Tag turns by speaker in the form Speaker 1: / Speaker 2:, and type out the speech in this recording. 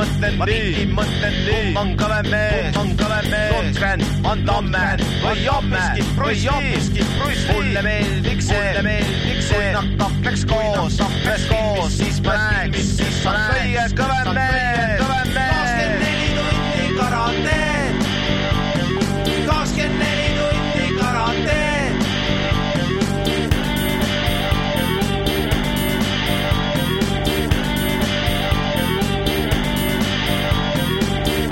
Speaker 1: mõtlen nii, mõtlen nii, kumb on kõvem mees, kumb on kõvem mees, Lundgren on Tamme või Jomme või Joppiski, mulle meeldiks see, mulle meeldiks see, kui nad tapeks koos,